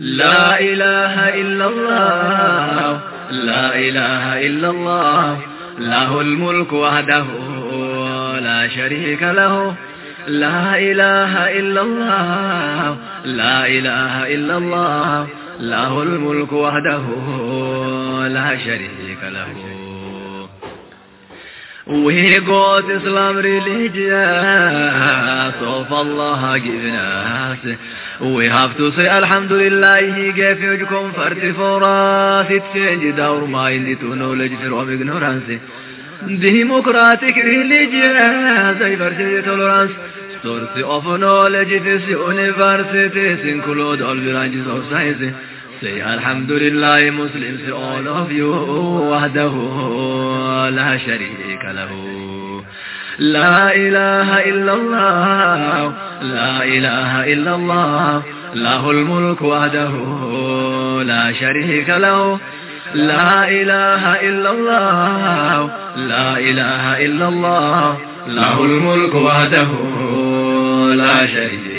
لا إله إلا الله. لا إله إلا الله. له الملك وحده. لا شريك له. لا إله إلا الله. لا إله إلا الله. له الملك وحده. لا شريك له. We got Islam religion, so Allah given us. We have to say Alhamdulillah, He gave you comfort for us. It changed our mind to knowledge from ignorance. Democratic religion, diversity, tolerance, source of knowledge, this universities include all branches of science. Say Alhamdulillah Muslims all of you وحده لا شريك له لا إله إلا الله. لا إله إلا الله. له الملك وحده. لا شريك له. لا إله إلا الله. لا إله إلا الله. له الملك وحده. لا شريك